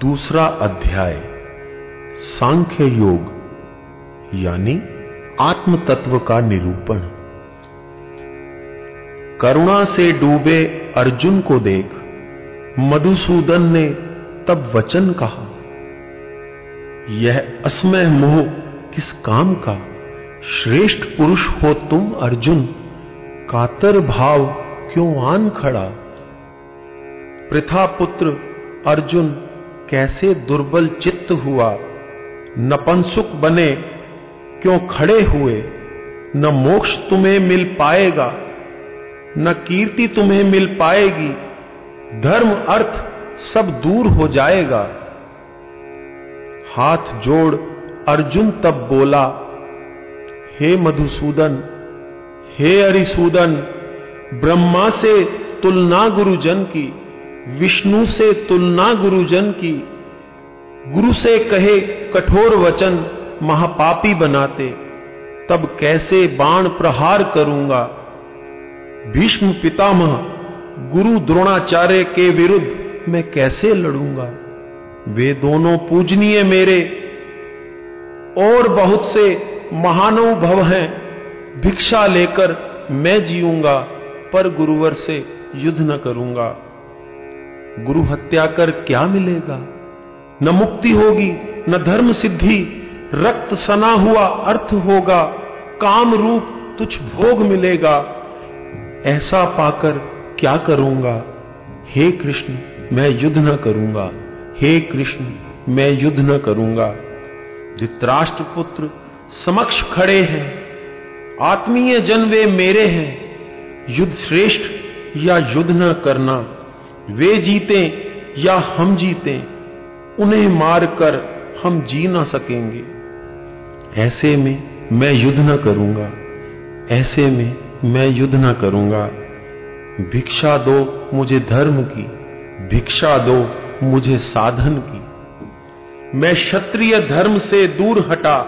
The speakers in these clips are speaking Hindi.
दूसरा अध्याय, सांख्य योग, यानी आत्म तत्व का निरूपण। करुणा से डूबे अर्जुन को देख, मधुसूदन ने तब वचन कहा, यह असमय मोह किस काम का? श्रेष्ठ पुरुष हो तुम अर्जुन, कातर भाव क्यों आन खड़ा? प्रथा पुत्र अर्जुन कैसे दुर्बल चित्त हुआ? नपंसुक बने, क्यों खड़े हुए? न मोक्ष तुम्हें मिल पाएगा, न कीर्ति तुम्हें मिल पाएगी, धर्म अर्थ सब दूर हो जाएगा। हाथ जोड़, अर्जुन तब बोला, हे मधुसूदन, हे अरिसूदन, ब्रह्मा से तुलना गुरुजन की विष्णु से तुलना गुरुजन की। गुरु से कहे कठोर वचन महापापी बनाते। तब कैसे बाण प्रहार करूँगा? भीष्म पितामह, गुरु द्रोणाचार्य के विरुद्ध मैं कैसे लड़ूँगा? वे दोनों पूजनीय मेरे। और बहुत से महानुभव हैं, भिक्षा लेकर मैं जीऊँगा, पर गुरुवर से युद्ध न करूँगा। गुरु हत्या कर क्या मिलेगा? न मुक्ति होगी, न धर्म सिद्धि। रक्त सना हुआ अर्थ होगा, काम रूप तुझ भोग मिलेगा। ऐसा पाकर क्या करूँगा? हे कृष्ण, मैं युद्ध न करूँगा। हे कृष्ण, मैं युद्ध न करूँगा। धित्राष्ट्र पुत्र समक्ष खड़े हैं। आत्मीय जन वे मेरे हैं। युद्ध श्रेष्ठ या युद्ध न करना वे जीते या हम जीते, उन्हें मारकर हम जी ना सकेंगे। ऐसे में मैं युद्ध न करूँगा, ऐसे में मैं युद्ध न करूँगा। भिक्षा दो मुझे धर्म की, भिक्षा दो मुझे साधन की। मैं क्षत्रिय धर्म से दूर हटा,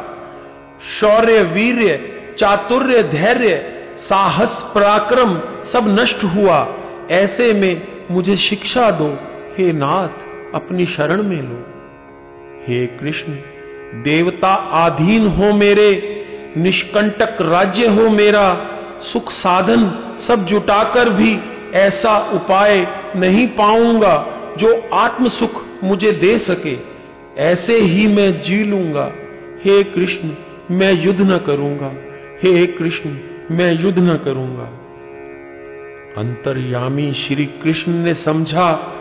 शौर्य, वीर्य, चातुर्य, धैर्य, साहस, पराक्रम सब नष्ट हुआ। ऐसे में मुझे शिक्षा दो। हे नाथ, अपनी शरण में लो। हे कृष्ण, देवता आधीन हो मेरे, निष्कंटक राज्य हो मेरा, सुख साधन सब जुटाकर भी ऐसा उपाय नहीं पाऊँगा जो आत्म सुख मुझे दे सके। ऐसे ही मैं जी लूँगा। हे कृष्ण, मैं युद्ध न करूँगा। हे कृष्ण, मैं युद्ध न करूँगा। अंतर्यामी श्री कृष्ण ने समझा,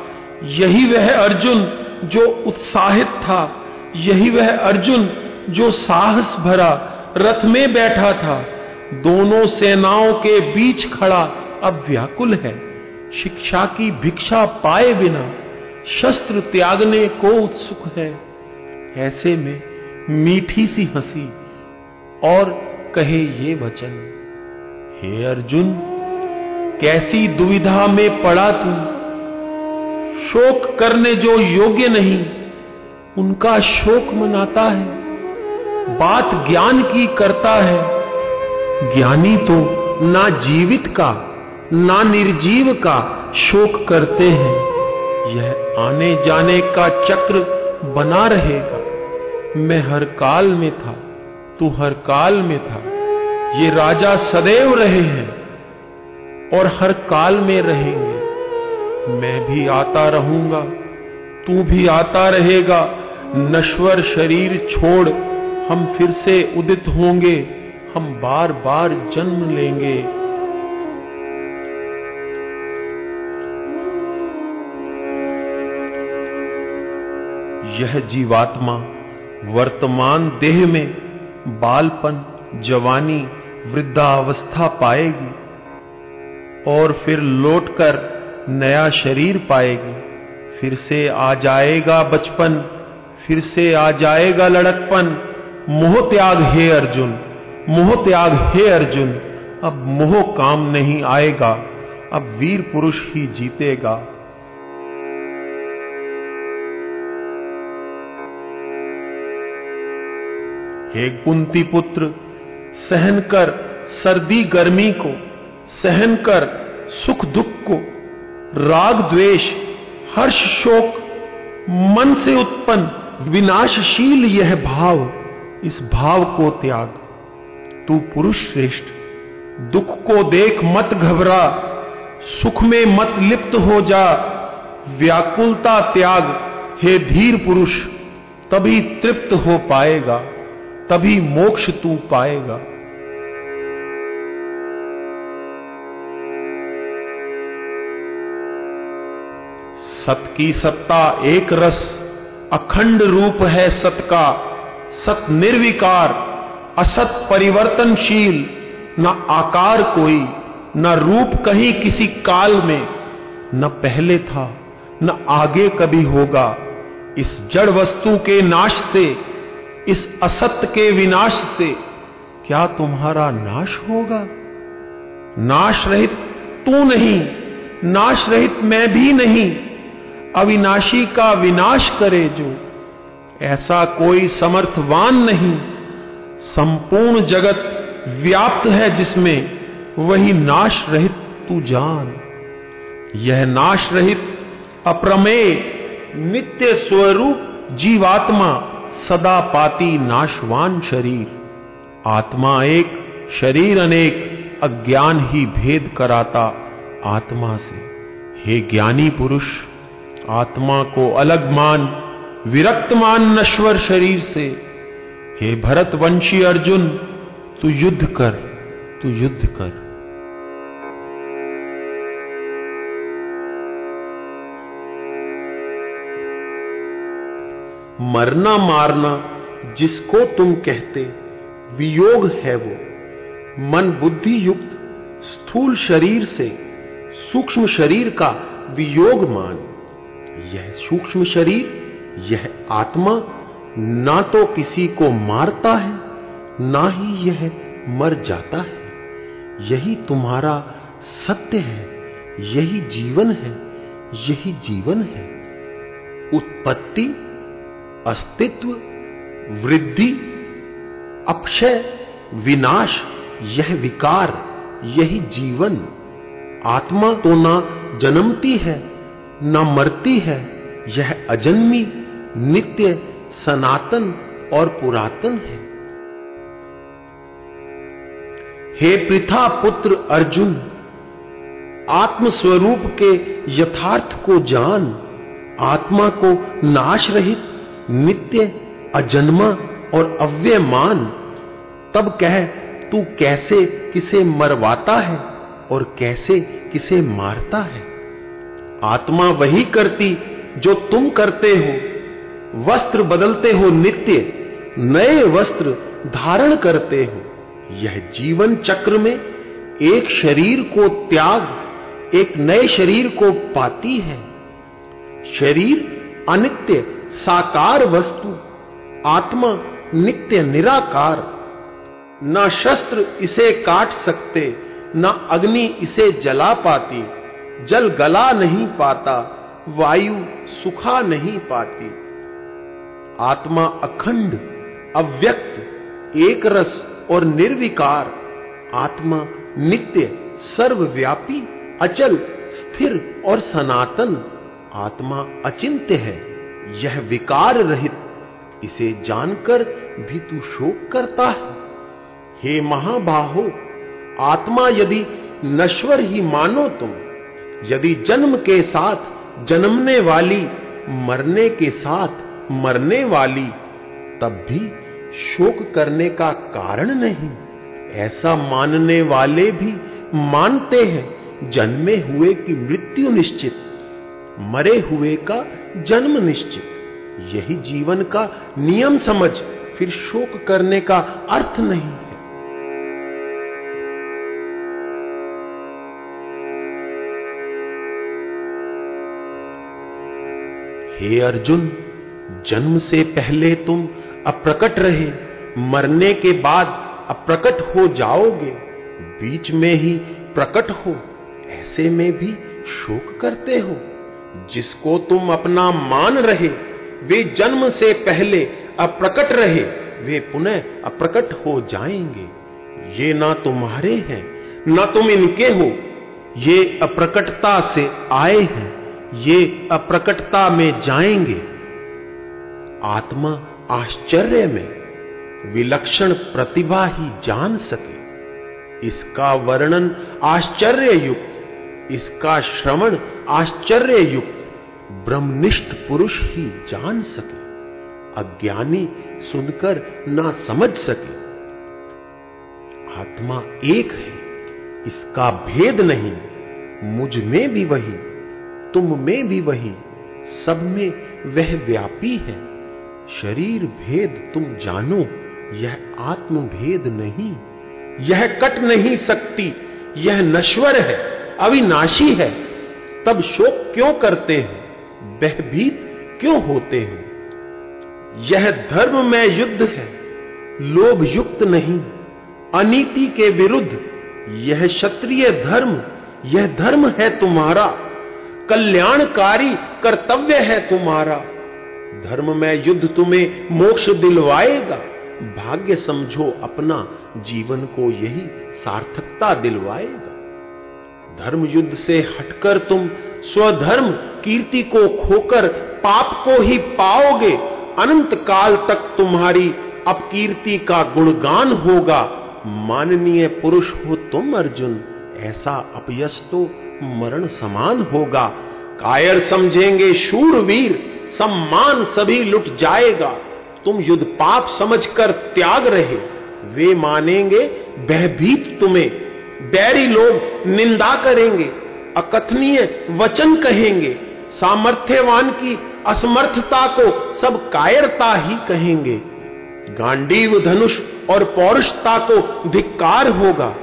यही वह अर्जुन जो उत्साहित था, यही वह अर्जुन जो साहस भरा, रथ में बैठा था। दोनों सेनाओं के बीच खड़ा अब व्याकुल है। शिक्षा की भिक्षा पाए बिना शस्त्र त्यागने को उत्सुक है। ऐसे में मीठी सी हँसी और कहे ये वचन, हे अर्जुन कैसी दुविधा में पड़ा तू? शोक करने जो योग्य नहीं, उनका शोक मनाता है। बात ज्ञान की करता है। ज्ञानी तो ना जीवित का, ना निर्जीव का शोक करते हैं। यह आने जाने का चक्र बना रहेगा। मैं हर काल में था, तू हर काल में था। ये राजा सदैव रहे हैं। और हर काल में रहेंगे। मैं भी आता रहूँगा, तू भी आता रहेगा। नश्वर शरीर छोड़, हम फिर से उदित होंगे, हम बार बार जन्म लेंगे। यह जीवात्मा वर्तमान देह में बालपन, जवानी, वृद्धावस्था पाएगी। और फिर लौटकर नया शरीर पाएगी। फिर से आ जाएगा बचपन, फिर से आ जाएगा लड़कपन। मोह त्याग हे अर्जुन, मोह त्याग हे अर्जुन। अब मोह काम नहीं आएगा, अब वीर पुरुष ही जीतेगा। हे कुंती पुत्र, सहन कर सर्दी गर्मी को। सहन कर सुख दुख को, राग द्वेष, हर्ष शोक, मन से उत्पन्न, विनाशशील यह भाव, इस भाव को त्याग। तू पुरुष श्रेष्ठ, दुख को देख मत घबरा, सुख में मत लिप्त हो जा, व्याकुलता त्याग, हे धीर पुरुष, तभी तृप्त हो पाएगा, तभी मोक्ष तू पाएगा। सत की सत्ता एक रस, अखंड रूप है सत का, सत निर्विकार, असत परिवर्तनशील, न आकार कोई, न रूप कहीं किसी काल में, न पहले था, न आगे कभी होगा। इस जड़ वस्तु के नाश से, इस असत्य के विनाश से, क्या तुम्हारा नाश होगा? नाश रहित तू नहीं, नाश रहित मैं भी नहीं। अविनाशी का विनाश करे जो। ऐसा कोई समर्थवान नहीं। संपूर्ण जगत व्याप्त है जिसमें वही नाश रहित तू जान। यह नाश रहित, अप्रमेय, नित्य स्वरूप जीवात्मा सदा पाती नाशवान शरीर। आत्मा एक, शरीर अनेक, अज्ञान ही भेद कराता आत्मा से। हे ज्ञानी पुरुष आत्मा को अलग मान, विरक्त मान नश्वर शरीर से। हे भरत वंशी अर्जुन, तू युद्ध कर, तू युद्ध कर। मरना मारना जिसको तुम कहते, वियोग है वो। मन बुद्धि युक्त, स्थूल शरीर से, सूक्ष्म शरीर का वियोग मान। यह सूक्ष्म शरीर, यह आत्मा, ना तो किसी को मारता है, ना ही यह मर जाता है। यही तुम्हारा सत्य है, यही जीवन है, यही जीवन है। उत्पत्ति, अस्तित्व, वृद्धि अपक्षय विनाश, यह विकार, यही जीवन। आत्मा तो ना जन्मती है न मरती है, यह अजन्मी, नित्य, सनातन और पुरातन है। हे पृथा पुत्र अर्जुन, आत्मस्वरूप के यथार्थ को जान, आत्मा को नाश रहित, नित्य, अजन्मा और अव्यय मान तब कह, तू कैसे किसे मरवाता है और कैसे किसे मारता है? आत्मा वही करती जो तुम करते हो। वस्त्र बदलते हो नित्य, नए वस्त्र धारण करते हो। यह जीवन चक्र में एक शरीर को त्याग, एक नए शरीर को पाती है। शरीर अनित्य, साकार वस्तु, आत्मा नित्य निराकार। न शस्त्र इसे काट सकते, न अग्नि इसे जला पाती। जल गला नहीं पाता, वायु सुखा नहीं पाती। आत्मा अखंड, अव्यक्त एक रस और निर्विकार। आत्मा नित्य, सर्वव्यापी, अचल, स्थिर और सनातन। आत्मा अचिंत्य है, यह विकार रहित। इसे जानकर भी तू शोक करता है। हे महाबाहो, आत्मा यदि नश्वर ही मानो तुम यदि जन्म के साथ, जन्मने वाली, मरने के साथ, मरने वाली, तब भी शोक करने का कारण नहीं। ऐसा मानने वाले भी मानते हैं, जन्मे हुए की मृत्यु निश्चित, मरे हुए का जन्म निश्चित। यही जीवन का नियम समझ, फिर शोक करने का अर्थ नहीं। हे अर्जुन, जन्म से पहले तुम अप्रकट रहे, मरने के बाद अप्रकट हो जाओगे, बीच में ही प्रकट हो, ऐसे में भी शोक करते हो। जिसको तुम अपना मान रहे, वे जन्म से पहले अप्रकट रहे, वे पुनः अप्रकट हो जाएँगे। ये ना तुम्हारे हैं, ना तुम इनके हो, ये अप्रकटता से आए हैं। ये अप्रकटता में जाएँगे। आत्मा आश्चर्य में विलक्षण प्रतिभा ही जान सके। इसका वर्णन आश्चर्य युक्त इसका श्रवण आश्चर्य युक्त ब्रह्मनिष्ठ पुरुष ही जान सके। अज्ञानी सुनकर ना समझ सके। आत्मा एक है, इसका भेद नहीं, मुझमें भी वही। तुम में भी वही, सब में वह व्यापी है। शरीर भेद तुम जानो, यह आत्म भेद नहीं। यह कट नहीं सकती, यह नश्वर है, अविनाशी है। तब शोक क्यों करते हैं? भयभीत क्यों होते हैं? यह धर्म में युद्ध है, लोभ युक्त नहीं। अनीति के विरुद्ध, यह क्षत्रिय धर्म, यह धर्म है तुम्हारा। कल्याणकारी कर्तव्य है तुम्हारा। धर्म में युद्ध तुम्हें मोक्ष दिलवाएगा। भाग्य समझो अपना, जीवन को यही सार्थकता दिलवाएगा। धर्म युद्ध से हटकर तुम स्वधर्म, कीर्ति को खोकर पाप को ही पाओगे। अनंत काल तक तुम्हारी अपकीर्ति का गुणगान होगा। माननीय पुरुष हो तुम, अर्जुन। ऐसा अपयश तो मरण समान होगा। कायर समझेंगे शूरवीर, सम्मान सभी लुट जाएगा। तुम युद्ध पाप समझकर त्याग रहे, वे मानेंगे भयभीत तुम्हें। बैरी लोग निंदा करेंगे, अकथनीय वचन कहेंगे, सामर्थ्यवान की असमर्थता को सब कायरता ही कहेंगे। गांडीव धनुष और पौरुषता को धिक्कार होगा,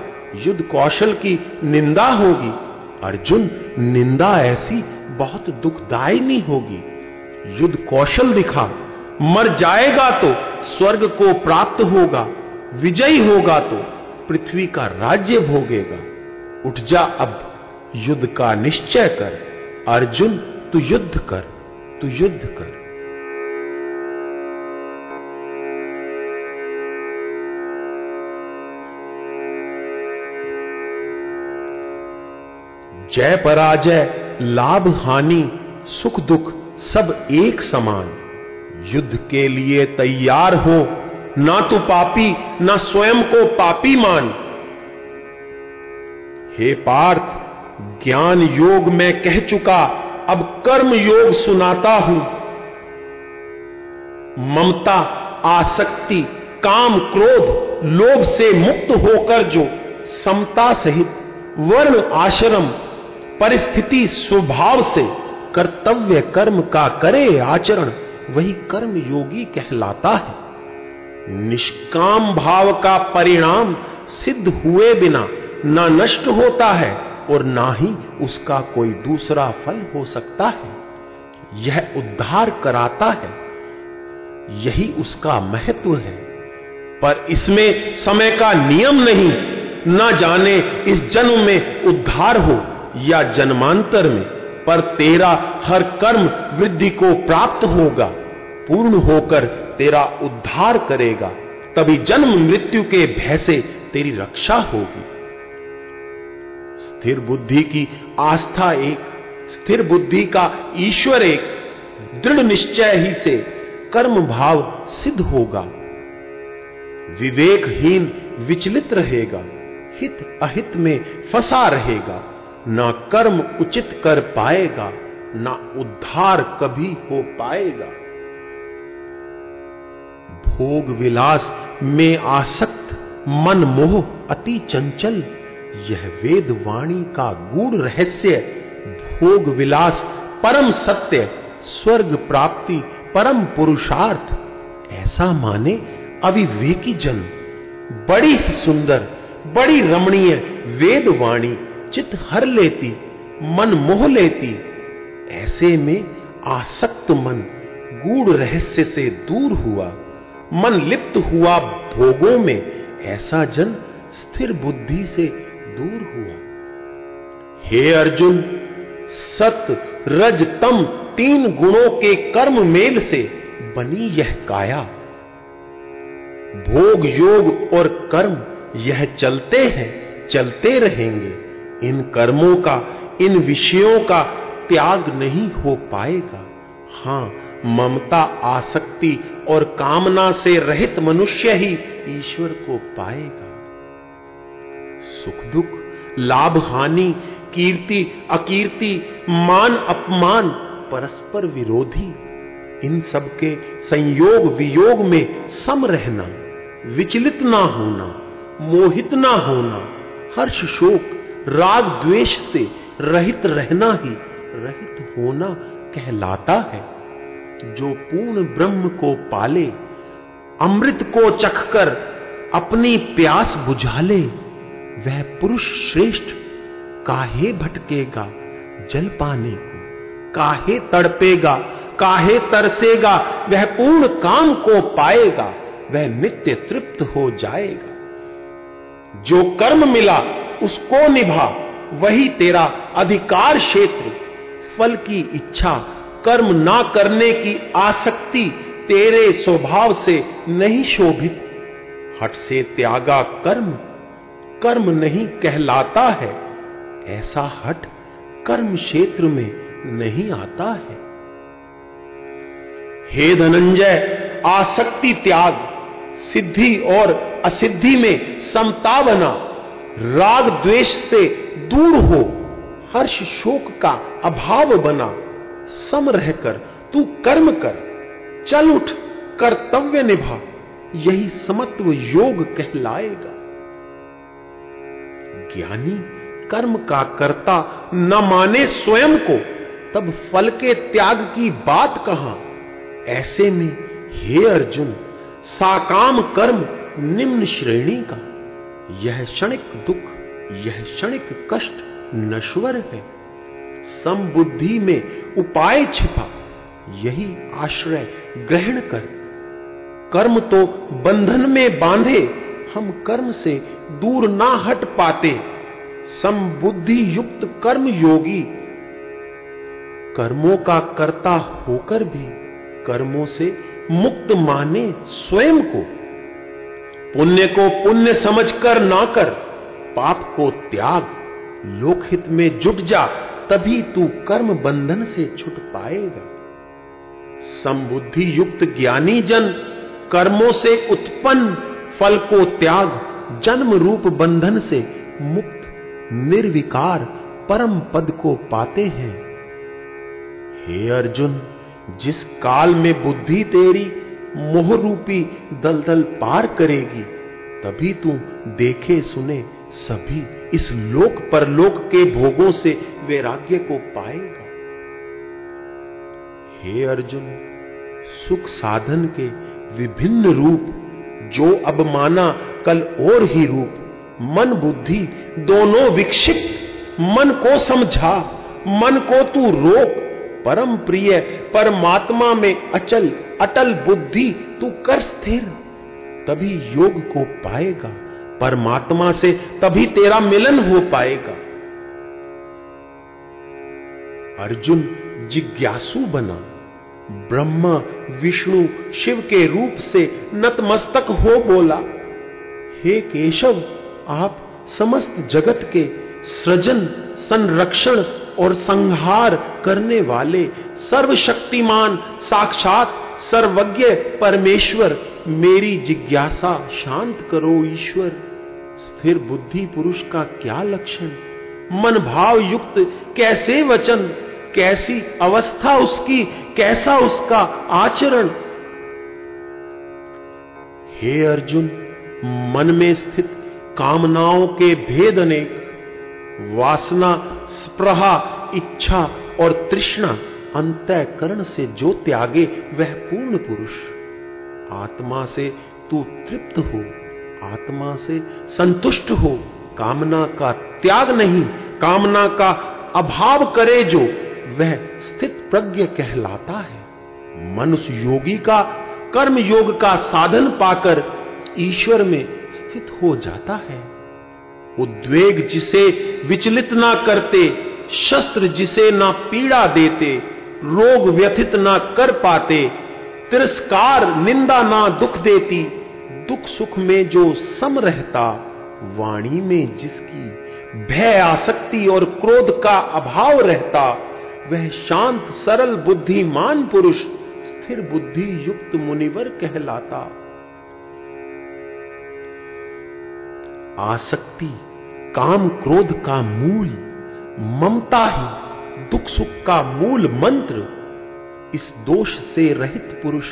युद्ध कौशल की निंदा होगी। अर्जुन, निंदा ऐसी बहुत दुखदायी होगी। युद्ध कौशल दिखा, मर जाएगा तो स्वर्ग को प्राप्त होगा, विजयी होगा तो पृथ्वी का राज्य भोगेगा। उठ जा अब, युद्ध का निश्चय कर, अर्जुन, तू युद्ध कर, तू युद्ध कर। जय पराजय, लाभ हानि, सुख दुख, सब एक समान। युद्ध के लिए तैयार हो, ना तो पापी, ना स्वयं को पापी मान। हे पार्थ, ज्ञान योग में कह चुका, अब कर्म योग सुनाता हूँ। ममता, आसक्ति, काम क्रोध, लोभ से मुक्त होकर जो समता सहित वर्ण आश्रम परिस्थिति स्वभाव से कर्तव्य कर्म का करे आचरण, वही कर्म योगी कहलाता है। निष्काम भाव का परिणाम सिद्ध हुए बिना ना नष्ट होता है और ना ही उसका कोई दूसरा फल हो सकता है। यह उद्धार कराता है, यही उसका महत्व है। पर इसमें समय का नियम नहीं, ना जाने इस जन्म में उद्धार हो या जन्मांतर में, पर तेरा हर कर्म वृद्धि को प्राप्त होगा, पूर्ण होकर तेरा उद्धार करेगा, तभी जन्म मृत्यु के भय से तेरी रक्षा होगी। स्थिर बुद्धि की आस्था एक, स्थिर बुद्धि का ईश्वर एक, दृढ़ निश्चय ही से कर्म भाव सिद्ध होगा। विवेकहीन विचलित रहेगा, हित अहित में फंसा रहेगा। ना कर्म उचित कर पाएगा, ना उद्धार कभी हो पाएगा। भोग विलास में आसक्त, मन मोह अति चंचल, यह वेद वाणी का गूढ़ रहस्य। भोग विलास परम सत्य, स्वर्ग प्राप्ति परम पुरुषार्थ, ऐसा माने अविवेकी जन। बड़ी ही सुंदर, बड़ी रमणीय वेद वाणी चित हर लेती, मन मोह लेती। ऐसे में आसक्त मन गूढ़ रहस्य से दूर हुआ। मन लिप्त हुआ भोगों में, ऐसा जन स्थिर बुद्धि से दूर हुआ। हे अर्जुन, सत, रज, तम तीन गुणों के कर्म मेल से बनी यह काया। भोग, योग और कर्म यह चलते हैं, चलते रहेंगे। इन कर्मों का, इन विषयों का त्याग नहीं हो पाएगा। हाँ, ममता, आसक्ति और कामना से रहित मनुष्य ही ईश्वर को पाएगा। सुख दुख, लाभ हानि, कीर्ति, अकीर्ति, मान अपमान, परस्पर विरोधी, इन सब के संयोग वियोग में सम रहना, विचलित ना होना, मोहित ना होना, हर्ष शोक राग द्वेष से रहित रहना ही रहित होना कहलाता है। जो पूर्ण ब्रह्म को पाले, अमृत को चखकर अपनी प्यास बुझा ले वह पुरुष श्रेष्ठ काहे भटकेगा जल पाने को, काहे तड़पेगा, काहे तरसेगा, वह पूर्ण काम को पाएगा, वह नित्य तृप्त हो जाएगा। जो कर्म मिला उसको निभा। वही तेरा अधिकार क्षेत्र। फल की इच्छा, कर्म ना करने की आसक्ति तेरे स्वभाव से नहीं शोभित। हट से त्यागा कर्म। कर्म नहीं कहलाता है। ऐसा हट कर्म क्षेत्र में नहीं आता है। हे धनंजय, आसक्ति त्याग। सिद्धि और असिद्धि में समता बना राग द्वेष से दूर हो, हर्ष शोक का अभाव बना, सम रहकर तू कर्म कर, चल उठ, कर्तव्य निभा, यही समत्व योग कहलाएगा। ज्ञानी कर्म का कर्ता न माने स्वयं को, तब फल के त्याग की बात कहाँ? ऐसे में हे अर्जुन, साकाम कर्म निम्न श्रेणी का। यह क्षणिक दुख, यह क्षणिक कष्ट नश्वर है। समबुद्धि में उपाय छिपा, यही आश्रय ग्रहण कर। कर्म तो बंधन में बांधे, हम कर्म से दूर ना हट पाते। समबुद्धि युक्त कर्म योगी, कर्मों का कर्ता होकर भी कर्मों से मुक्त माने स्वयं को। पुण्य को पुण्य समझकर ना कर, पाप को त्याग, लोकहित में जुट जा, तभी तू कर्म बंधन से छुट पाएगा। संबुद्धि युक्त ज्ञानी जन, कर्मों से उत्पन्न, फल को त्याग, जन्म रूप बंधन से मुक्त, निर्विकार परम पद को पाते हैं। हे अर्जुन, जिस काल में बुद्धि तेरी मोह रूपी दलदल पार करेगी, तभी तू देखे सुने सभी इस लोक परलोक के भोगों से वैराग्य को पाएगा। हे अर्जुन, सुख साधन के विभिन्न रूप, जो अब माना कल और ही रूप, मन बुद्धि दोनों विक्षिप्त, मन को समझा, मन को तू रोक, परम प्रिय परमात्मा में अचल अटल बुद्धि तू कर स्थिर। तभी योग को पाएगा, परमात्मा से तभी तेरा मिलन हो पाएगा। अर्जुन जिज्ञासु बना, ब्रह्मा, विष्णु, शिव के रूप से नतमस्तक हो बोला, हे केशव, आप समस्त जगत के सृजन, संरक्षण और संहार करने वाले सर्वशक्तिमान साक्षात सर्वज्ञ परमेश्वर, मेरी जिज्ञासा शांत करो ईश्वर। स्थिर बुद्धि पुरुष का क्या लक्षण? मन भाव युक्त कैसे वचन? कैसी अवस्था उसकी? कैसा उसका आचरण? हे अर्जुन, मन में स्थित कामनाओं के भेद अनेक। वासना, स्प्रहा, इच्छा और तृष्णा अंतकरण से जो त्यागे, वह पूर्ण पुरुष। आत्मा से तू तृप्त हो, आत्मा से संतुष्ट हो। कामना का त्याग नहीं, कामना का अभाव करे जो, वह स्थित प्रज्ञ कहलाता है। मनुष्य योगी का, कर्म योग का साधन पाकर ईश्वर में स्थित हो जाता है। उद्वेग जिसे विचलित ना करते, शस्त्र जिसे ना पीड़ा देते रोग व्यथित ना कर पाते, तिरस्कार, निंदा ना दुख देती, दुख सुख में जो सम रहता, वाणी में जिसकी भय आसक्ति और क्रोध का अभाव रहता, वह शांत, सरल, बुद्धिमान पुरुष स्थिर बुद्धि युक्त मुनिवर कहलाता। आसक्ति, काम क्रोध का मूल, ममता ही दुख सुख का मूल मंत्र, इस दोष से रहित पुरुष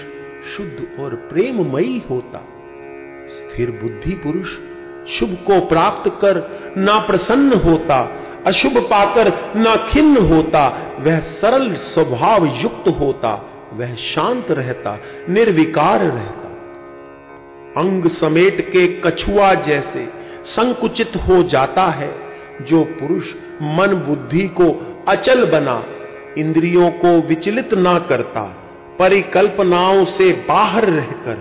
शुद्ध और प्रेममयी होता। स्थिर बुद्धि पुरुष शुभ को प्राप्त कर ना प्रसन्न होता, अशुभ पाकर ना खिन्न होता, वह सरल स्वभाव युक्त होता, वह शांत रहता, निर्विकार रहता। अंग समेट के कछुआ जैसे संकुचित हो जाता है, जो पुरुष मन बुद्धि को अचल बना, इंद्रियों को विचलित ना करता, परिकल्पनाओं से बाहर रहकर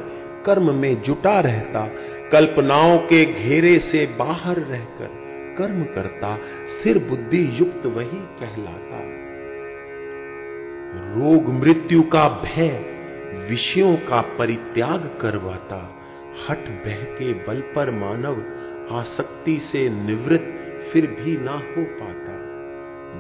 कर्म में जुटा रहता, कल्पनाओं के घेरे से बाहर रहकर कर्म करता, स्थिर बुद्धि युक्त वही कहलाता। रोग मृत्यु का भय विषयों का परित्याग करवाता हट बह के बल पर मानव आसक्ति से निवृत्त फिर भी ना हो पाता।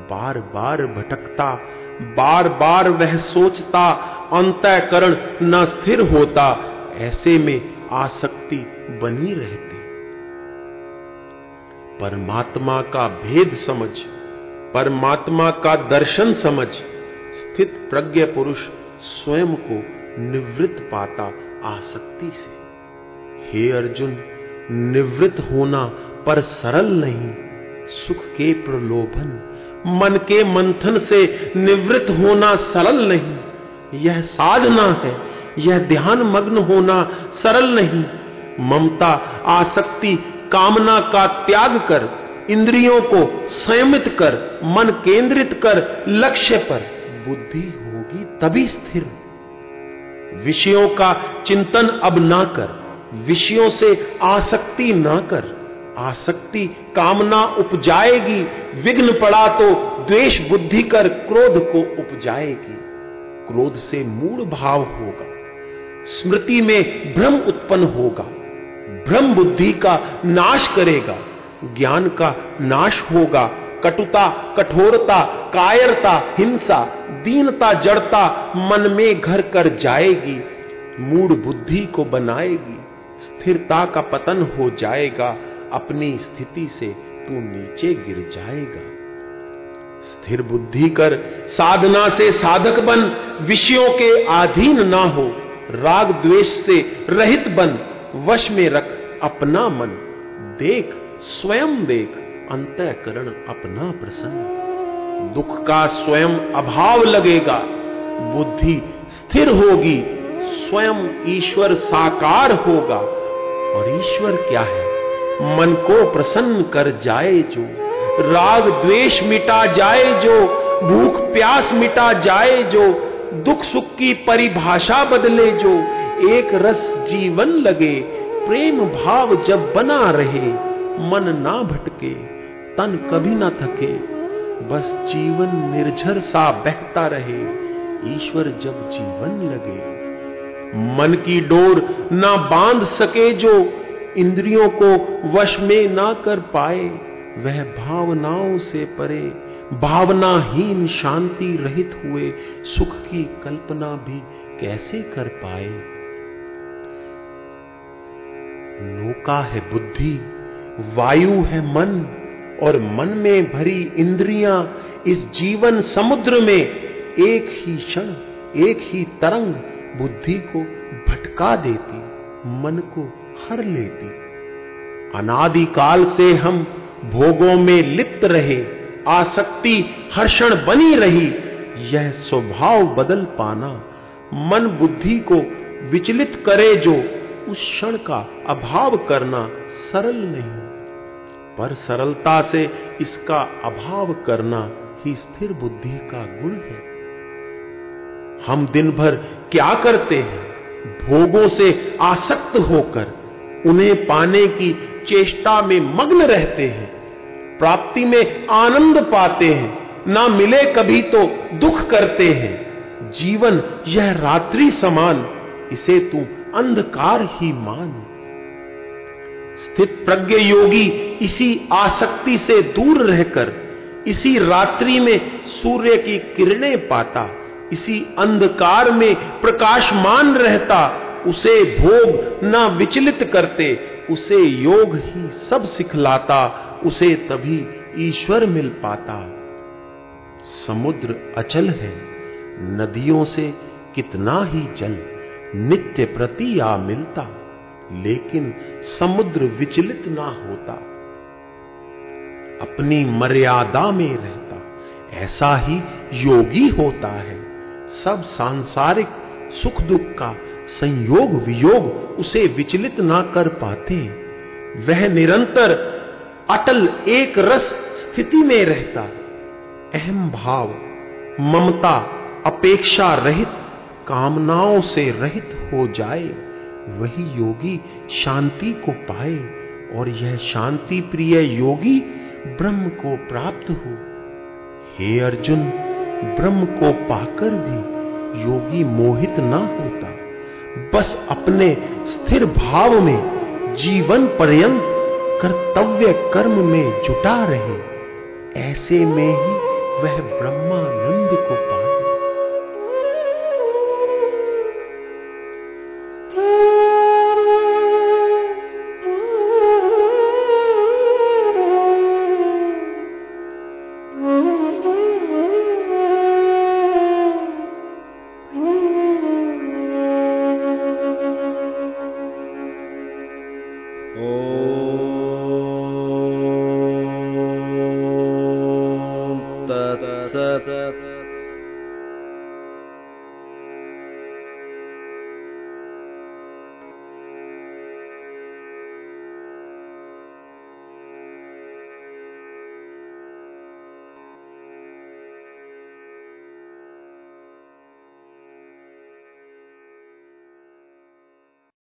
बार बार भटकता बार बार वह सोचता, अंतकरण न स्थिर होता, ऐसे में आसक्ति बनी रहती। परमात्मा का भेद समझ, परमात्मा का दर्शन समझ, स्थित प्रज्ञ पुरुष स्वयं को निवृत्त पाता आसक्ति से। हे अर्जुन, निवृत्त होना पर सरल नहीं, सुख के प्रलोभन। मन के मंथन से निवृत्त होना सरल नहीं। यह साधना है, यह ध्यान मग्न होना सरल नहीं। ममता, आसक्ति, कामना का त्याग कर, इंद्रियों को संयमित कर, मन केंद्रित कर, लक्ष्य पर। बुद्धि होगी तभी स्थिर। विषयों का चिंतन अब ना कर, विषयों से आसक्ति ना कर। आसक्ति कामना उपजाएगी, विघ्न पड़ा तो द्वेष बुद्धि कर क्रोध को उपजाएगी। क्रोध से मूड भाव होगा, स्मृति में भ्रम उत्पन्न होगा, भ्रम बुद्धि का नाश करेगा, ज्ञान का नाश होगा, कटुता, कठोरता, कायरता, हिंसा, दीनता, जड़ता मन में घर कर जाएगी मूड बुद्धि को बनाएगी, स्थिरता का पतन हो जाएगा अपनी स्थिति से तू नीचे गिर जाएगा। स्थिर बुद्धि कर साधना से साधक बन, विषयों के अधीन ना हो, राग द्वेष से रहित बन, वश में रख अपना मन, देख, स्वयं देख, अंतकरण अपना प्रसन्न। दुख का स्वयं अभाव लगेगा, बुद्धि स्थिर होगी, स्वयं ईश्वर साकार होगा। और ईश्वर क्या है? मन को प्रसन्न कर जाए जो। राग द्वेष मिटा जाए जो, भूख प्यास मिटा जाए जो, दुख सुख की परिभाषा बदले जो। एक रस जीवन लगे, प्रेम भाव जब बना रहे, मन ना भटके, तन कभी ना थके। बस जीवन निर्झर सा बहता रहे, ईश्वर जब जीवन लगे। मन की डोर ना बाँध सके जो इंद्रियों को वश में ना कर पाए, वह भावनाओं से परे, भावनाहीन शांति रहित हुए, सुख की कल्पना भी कैसे कर पाए? नौका है बुद्धि, वायु है मन, और मन में भरी इंद्रियाँ इस जीवन समुद्र में एक ही क्षण, एक ही तरंग बुद्धि को भटका देती, मन को हर लेती। अनादिकाल से हम भोगों में लिप्त रहे, आसक्ति हर्षण बनी रही, यह स्वभाव बदल पाना, मन बुद्धि को विचलित करे जो उस क्षण का अभाव करना सरल नहीं। पर सरलता से इसका अभाव करना ही स्थिर बुद्धि का गुण है। हम दिन भर क्या करते हैं? भोगों से आसक्त होकर उन्हें पाने की चेष्टा में मग्न रहते हैं, प्राप्ति में आनंद पाते हैं, ना मिले कभी तो दुख करते हैं। जीवन यह रात्रि समान, इसे तू अंधकार ही मान। स्थित प्रज्ञ योगी इसी आसक्ति से दूर रहकर, इसी रात्रि में सूर्य की किरणें पाता, इसी अंधकार में प्रकाशमान रहता उसे भोग ना विचलित करते, उसे योग ही सब सिखलाता, उसे तभी ईश्वर मिल पाता। समुद्र अचल है, नदियों से कितना ही जल, नित्य प्रति आ मिलता, लेकिन समुद्र विचलित ना होता। अपनी मर्यादा में रहता, ऐसा ही योगी होता है। सब सांसारिक सुख दुख का संयोग वियोग उसे विचलित ना कर पाते। वह निरंतर, अटल एक रस स्थिति में रहता। अहम भाव, ममता, अपेक्षा रहित, कामनाओं से रहित हो जाए, वही योगी शांति को पाए, और यह शांति प्रिय योगी ब्रह्म को प्राप्त हो। हे अर्जुन, ब्रह्म को पाकर भी योगी मोहित ना होता। बस अपने स्थिर भाव में जीवन पर्यंत कर्तव्य कर्म में जुटा रहे। ऐसे में ही वह ब्रह्मानंद को पाए